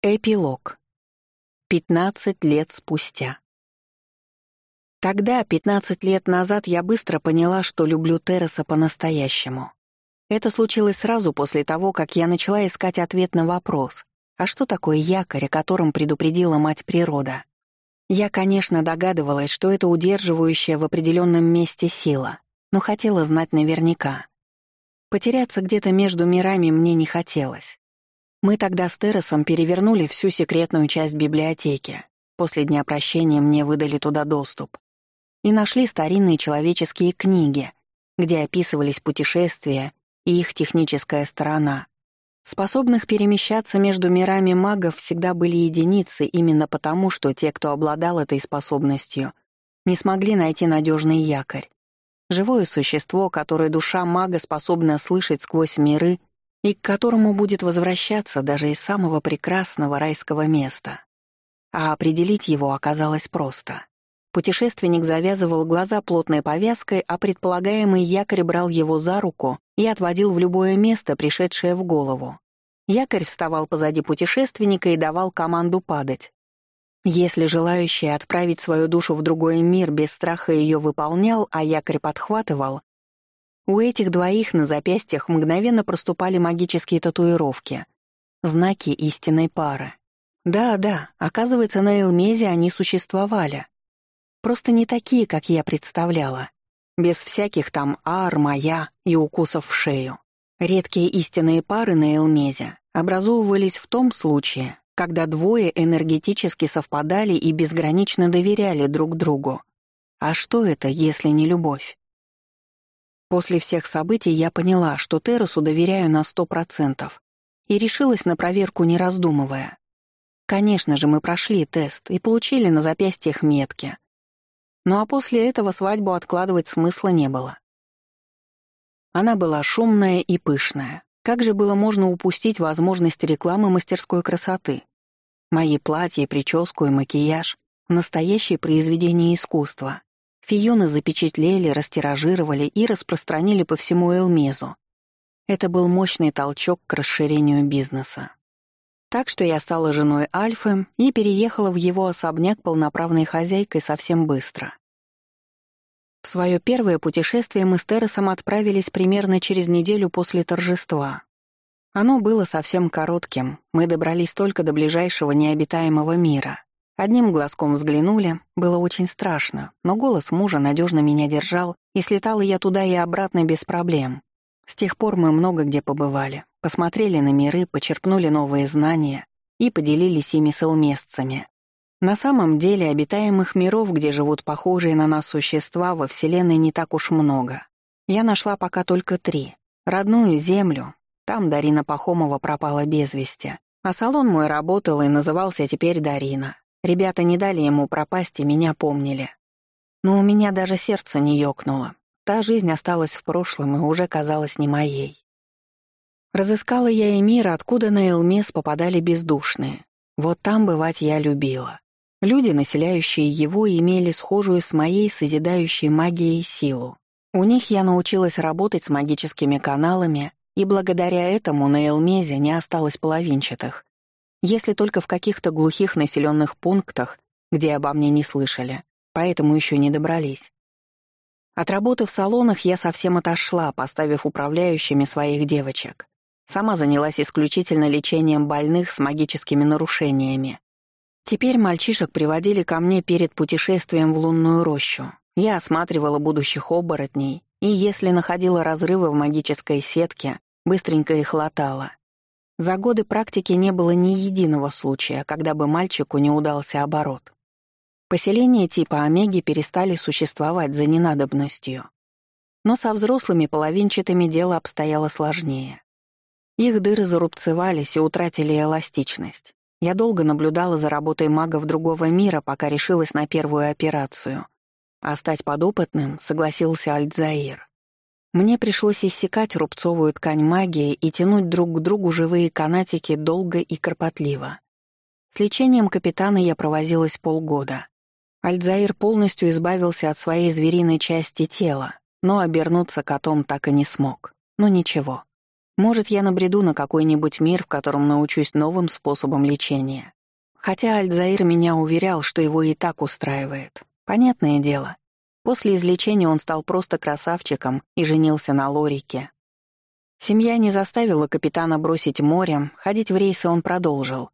Эпилог. 15 лет спустя. Тогда, 15 лет назад, я быстро поняла, что люблю Терреса по-настоящему. Это случилось сразу после того, как я начала искать ответ на вопрос, а что такое якорь, о котором предупредила мать природа? Я, конечно, догадывалась, что это удерживающая в определенном месте сила, но хотела знать наверняка. Потеряться где-то между мирами мне не хотелось. Мы тогда с Террасом перевернули всю секретную часть библиотеки. После дня прощения мне выдали туда доступ. И нашли старинные человеческие книги, где описывались путешествия и их техническая сторона. Способных перемещаться между мирами магов всегда были единицы именно потому, что те, кто обладал этой способностью, не смогли найти надежный якорь. Живое существо, которое душа мага способна слышать сквозь миры и к которому будет возвращаться даже из самого прекрасного райского места. А определить его оказалось просто. Путешественник завязывал глаза плотной повязкой, а предполагаемый якорь брал его за руку и отводил в любое место, пришедшее в голову. Якорь вставал позади путешественника и давал команду падать. Если желающий отправить свою душу в другой мир без страха ее выполнял, а якорь подхватывал, у этих двоих на запястьях мгновенно проступали магические татуировки. Знаки истинной пары. Да-да, оказывается, на Элмезе они существовали. Просто не такие, как я представляла. Без всяких там ар, моя и укусов в шею. Редкие истинные пары на Элмезе образовывались в том случае, когда двое энергетически совпадали и безгранично доверяли друг другу. А что это, если не любовь? После всех событий я поняла, что Террасу доверяю на сто процентов, и решилась на проверку, не раздумывая. Конечно же, мы прошли тест и получили на запястьях метки. Ну а после этого свадьбу откладывать смысла не было. Она была шумная и пышная. Как же было можно упустить возможность рекламы мастерской красоты? Мои платья, прическу и макияж — настоящее произведение искусства. Фионы запечатлели, растиражировали и распространили по всему Элмезу. Это был мощный толчок к расширению бизнеса. Так что я стала женой Альфы и переехала в его особняк полноправной хозяйкой совсем быстро. В свое первое путешествие мы с Терресом отправились примерно через неделю после торжества. Оно было совсем коротким, мы добрались только до ближайшего необитаемого мира. Одним глазком взглянули, было очень страшно, но голос мужа надежно меня держал, и слетала я туда и обратно без проблем. С тех пор мы много где побывали, посмотрели на миры, почерпнули новые знания и поделились ими с элместцами. На самом деле обитаемых миров, где живут похожие на нас существа, во Вселенной не так уж много. Я нашла пока только три. Родную Землю, там Дарина Пахомова пропала без вести, а салон мой работал и назывался теперь Дарина. Ребята не дали ему пропасть и меня помнили. Но у меня даже сердце не ёкнуло. Та жизнь осталась в прошлом и уже казалась не моей. Разыскала я и мир, откуда на Элмес попадали бездушные. Вот там бывать я любила. Люди, населяющие его, имели схожую с моей созидающей магией силу. У них я научилась работать с магическими каналами, и благодаря этому на Элмезе не осталось половинчатых, если только в каких-то глухих населенных пунктах, где обо мне не слышали, поэтому еще не добрались. От работы в салонах я совсем отошла, поставив управляющими своих девочек. Сама занялась исключительно лечением больных с магическими нарушениями. Теперь мальчишек приводили ко мне перед путешествием в лунную рощу. Я осматривала будущих оборотней, и если находила разрывы в магической сетке, быстренько их латала. За годы практики не было ни единого случая, когда бы мальчику не удался оборот. Поселения типа Омеги перестали существовать за ненадобностью. Но со взрослыми половинчатыми дело обстояло сложнее. Их дыры зарубцевались и утратили эластичность. Я долго наблюдала за работой магов другого мира, пока решилась на первую операцию. А стать подопытным согласился Альтзаир. Мне пришлось иссекать рубцовую ткань магии и тянуть друг к другу живые канатики долго и кропотливо. С лечением капитана я провозилась полгода. Альдзаир полностью избавился от своей звериной части тела, но обернуться котом так и не смог. Но ничего. Может, я набреду на какой-нибудь мир, в котором научусь новым способам лечения. Хотя Альдзаир меня уверял, что его и так устраивает. Понятное дело. После излечения он стал просто красавчиком и женился на Лорике. Семья не заставила капитана бросить море, ходить в рейсы он продолжил.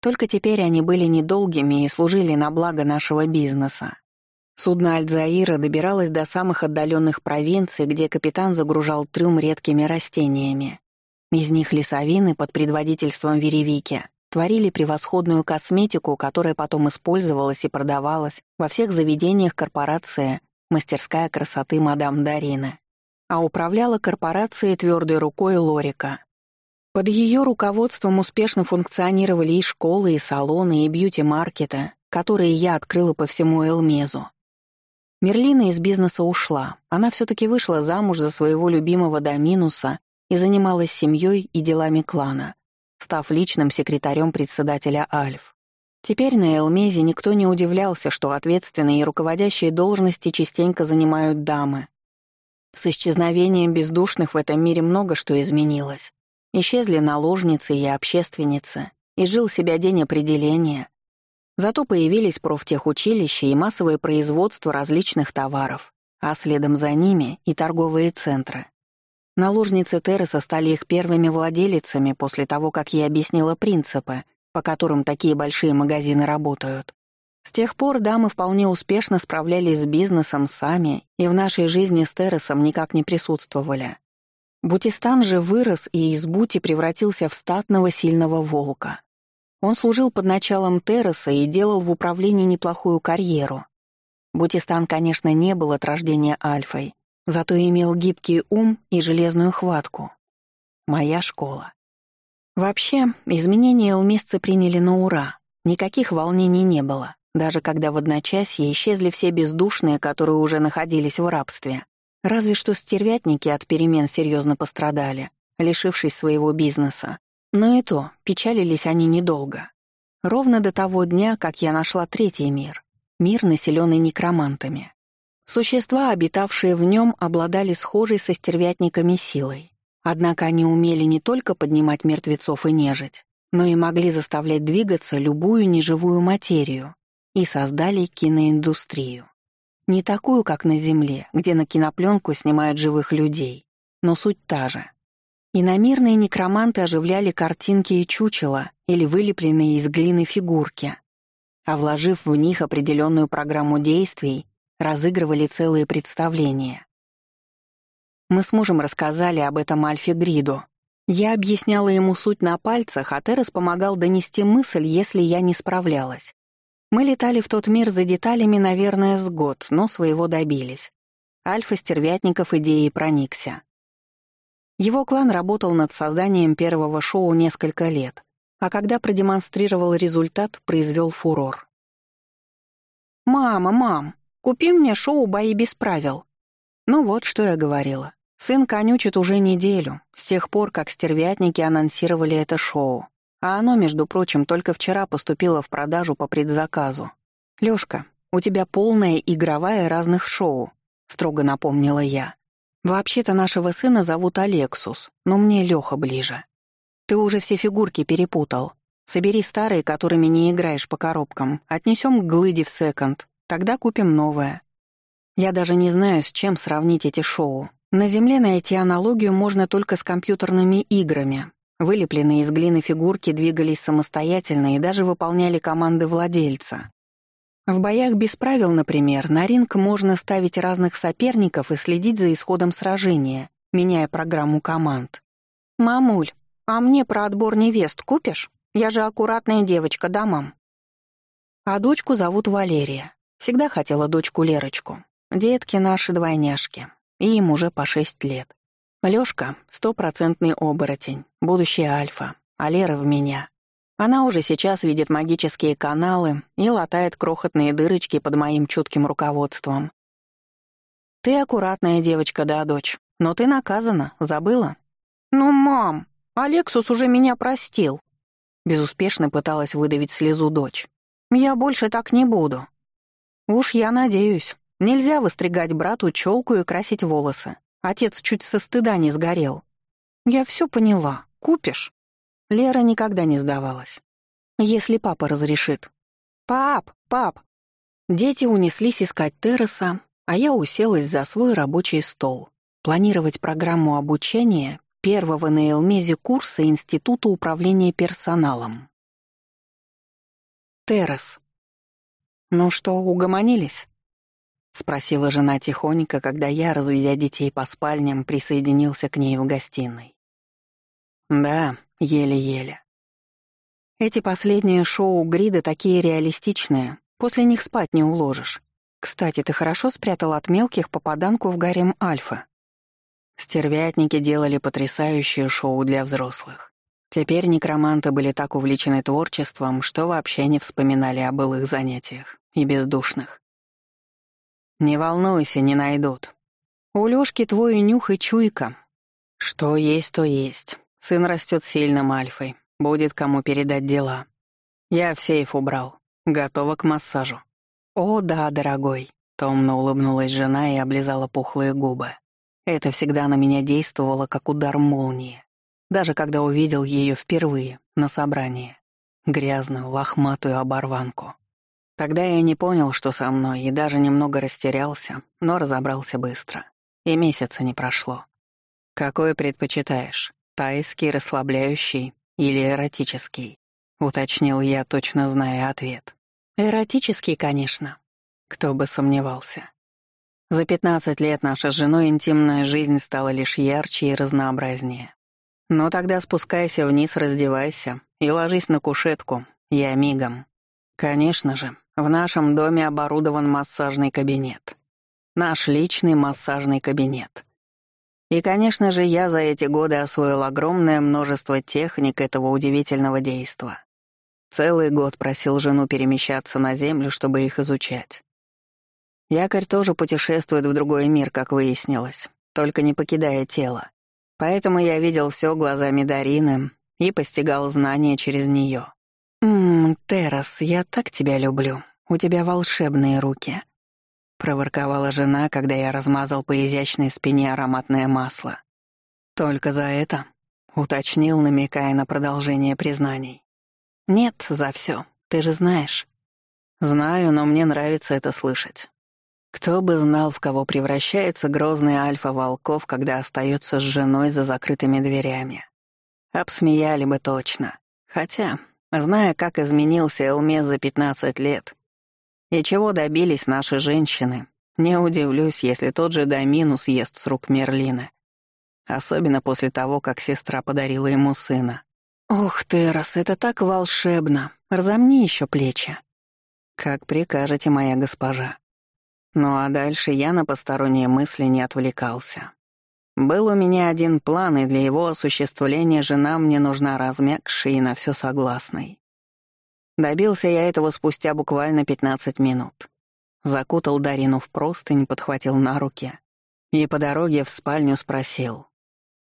Только теперь они были недолгими и служили на благо нашего бизнеса. Судно Альдзаира добиралось до самых отдаленных провинций, где капитан загружал трюм редкими растениями. Из них лесовины под предводительством Веревики творили превосходную косметику, которая потом использовалась и продавалась во всех заведениях корпорации «Мастерская красоты мадам Дарины», а управляла корпорацией твердой рукой Лорика. Под ее руководством успешно функционировали и школы, и салоны, и бьюти-маркеты, которые я открыла по всему Элмезу. Мерлина из бизнеса ушла. Она все-таки вышла замуж за своего любимого Доминуса и занималась семьей и делами клана, став личным секретарем председателя Альф. Теперь на Элмезе никто не удивлялся, что ответственные и руководящие должности частенько занимают дамы. С исчезновением бездушных в этом мире много что изменилось. Исчезли наложницы и общественницы, и жил себя день определения. Зато появились профтехучилища и массовое производство различных товаров, а следом за ними и торговые центры. Наложницы Терреса стали их первыми владелицами после того, как я объяснила принципы, по которым такие большие магазины работают. С тех пор дамы вполне успешно справлялись с бизнесом сами и в нашей жизни с Терресом никак не присутствовали. Бутистан же вырос и из Бути превратился в статного сильного волка. Он служил под началом Терреса и делал в управлении неплохую карьеру. Бутистан, конечно, не был от рождения альфой, Зато имел гибкий ум и железную хватку. Моя школа. Вообще, изменения уместцы приняли на ура. Никаких волнений не было, даже когда в одночасье исчезли все бездушные, которые уже находились в рабстве. Разве что стервятники от перемен серьезно пострадали, лишившись своего бизнеса. Но и то, печалились они недолго. Ровно до того дня, как я нашла третий мир. Мир, населенный некромантами. Существа, обитавшие в нем, обладали схожей со стервятниками силой. Однако они умели не только поднимать мертвецов и нежить, но и могли заставлять двигаться любую неживую материю и создали киноиндустрию. Не такую, как на Земле, где на кинопленку снимают живых людей, но суть та же. Иномирные некроманты оживляли картинки и чучела или вылепленные из глины фигурки, а вложив в них определенную программу действий, разыгрывали целые представления. Мы с мужем рассказали об этом Альфе Гриду. Я объясняла ему суть на пальцах, а Террес помогал донести мысль, если я не справлялась. Мы летали в тот мир за деталями, наверное, с год, но своего добились. Альфа Стервятников идеей проникся. Его клан работал над созданием первого шоу несколько лет, а когда продемонстрировал результат, произвел фурор. «Мама, мам, Купи мне шоу «Бои без правил». Ну вот, что я говорила. Сын конючит уже неделю, с тех пор, как стервятники анонсировали это шоу. А оно, между прочим, только вчера поступило в продажу по предзаказу. «Лёшка, у тебя полная игровая разных шоу», — строго напомнила я. «Вообще-то нашего сына зовут Алексус, но мне Лёха ближе. Ты уже все фигурки перепутал. Собери старые, которыми не играешь по коробкам, отнесем к глыде в секонд, Тогда купим новое. Я даже не знаю, с чем сравнить эти шоу. На Земле найти аналогию можно только с компьютерными играми. Вылепленные из глины фигурки двигались самостоятельно и даже выполняли команды владельца. В боях без правил, например, на ринг можно ставить разных соперников и следить за исходом сражения, меняя программу команд. «Мамуль, а мне про отбор невест купишь? Я же аккуратная девочка, да, мам?» А дочку зовут Валерия. Всегда хотела дочку Лерочку. Детки наши двойняшки. И им уже по шесть лет. Лёшка — стопроцентный оборотень, будущая альфа, а Лера в меня. Она уже сейчас видит магические каналы и латает крохотные дырочки под моим чутким руководством. «Ты аккуратная девочка, да, дочь, но ты наказана, забыла?» «Ну, мам, Алексус уже меня простил», — безуспешно пыталась выдавить слезу дочь. «Я больше так не буду». «Уж я надеюсь. Нельзя выстригать брату челку и красить волосы. Отец чуть со стыда не сгорел». Я все поняла. Купишь?» Лера никогда не сдавалась. «Если папа разрешит». «Пап! Пап!» Дети унеслись искать Терраса, а я уселась за свой рабочий стол. Планировать программу обучения первого на Элмезе курса Института управления персоналом. Террас. «Ну что, угомонились?» — спросила жена тихонько, когда я, разведя детей по спальням, присоединился к ней в гостиной. «Да, еле-еле. Эти последние шоу Грида такие реалистичные, после них спать не уложишь. Кстати, ты хорошо спрятал от мелких попаданку в гарем Альфа?» Стервятники делали потрясающее шоу для взрослых. Теперь некроманты были так увлечены творчеством, что вообще не вспоминали о былых занятиях и бездушных. «Не волнуйся, не найдут. У Лёшки твой нюх и чуйка. Что есть, то есть. Сын растет сильным альфой, будет кому передать дела. Я в сейф убрал, готова к массажу». «О, да, дорогой», — томно улыбнулась жена и облизала пухлые губы. Это всегда на меня действовало как удар молнии. Даже когда увидел ее впервые на собрании. Грязную, лохматую оборванку. Тогда я не понял, что со мной, и даже немного растерялся, но разобрался быстро. И месяца не прошло. «Какой предпочитаешь? Тайский, расслабляющий или эротический?» — уточнил я, точно зная ответ. «Эротический, конечно. Кто бы сомневался. За пятнадцать лет наша с женой интимная жизнь стала лишь ярче и разнообразнее. Но тогда спускайся вниз, раздевайся и ложись на кушетку, я мигом. Конечно же, в нашем доме оборудован массажный кабинет. Наш личный массажный кабинет. И, конечно же, я за эти годы освоил огромное множество техник этого удивительного действа. Целый год просил жену перемещаться на Землю, чтобы их изучать. Якорь тоже путешествует в другой мир, как выяснилось, только не покидая тело. Поэтому я видел все глазами Дарины и постигал знания через нее. «Ммм, Террас, я так тебя люблю. У тебя волшебные руки», — проворковала жена, когда я размазал по изящной спине ароматное масло. «Только за это?» — уточнил, намекая на продолжение признаний. «Нет, за все. Ты же знаешь». «Знаю, но мне нравится это слышать. Кто бы знал, в кого превращается грозный альфа волков, когда остается с женой за закрытыми дверями. Обсмеяли бы точно. Хотя, зная, как изменился Элмес за 15 лет, и чего добились наши женщины, не удивлюсь, если тот же Доминус ест с рук Мерлина. Особенно после того, как сестра подарила ему сына. «Ох, Террас, это так волшебно! Разомни еще плечи!» «Как прикажете, моя госпожа». Ну а дальше я на посторонние мысли не отвлекался. Был у меня один план, и для его осуществления жена мне нужна размягшей и на все согласной. Добился я этого спустя буквально 15 минут. Закутал Дарину в простынь, подхватил на руки и по дороге в спальню спросил.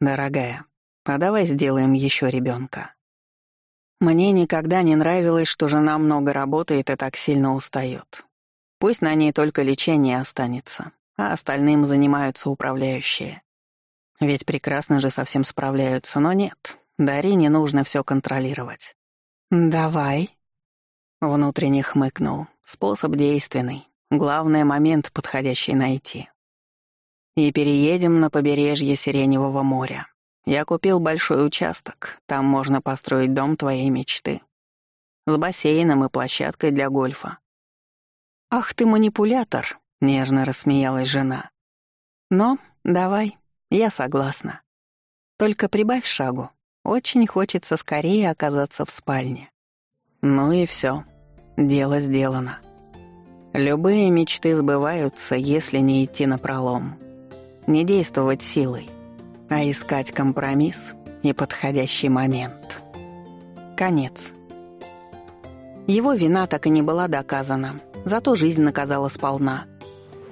«Дорогая, а давай сделаем еще ребенка. Мне никогда не нравилось, что жена много работает и так сильно устает. Пусть на ней только лечение останется, а остальным занимаются управляющие. Ведь прекрасно же совсем справляются, но нет, Дарине нужно все контролировать. «Давай», — внутренне хмыкнул. «Способ действенный. Главное — момент подходящий найти. И переедем на побережье Сиреневого моря. Я купил большой участок, там можно построить дом твоей мечты. С бассейном и площадкой для гольфа. «Ах ты манипулятор!» — нежно рассмеялась жена. «Но давай, я согласна. Только прибавь шагу. Очень хочется скорее оказаться в спальне». Ну и все. Дело сделано. Любые мечты сбываются, если не идти на пролом. Не действовать силой, а искать компромисс и подходящий момент. Конец. Его вина так и не была доказана, Зато жизнь наказала сполна.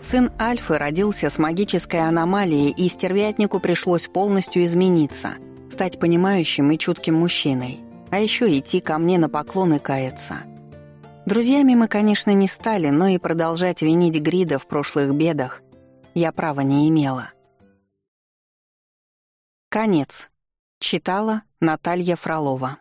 Сын Альфы родился с магической аномалией, и стервятнику пришлось полностью измениться, стать понимающим и чутким мужчиной, а еще идти ко мне на поклон и каяться. Друзьями мы, конечно, не стали, но и продолжать винить Грида в прошлых бедах я права не имела. Конец. Читала Наталья Фролова.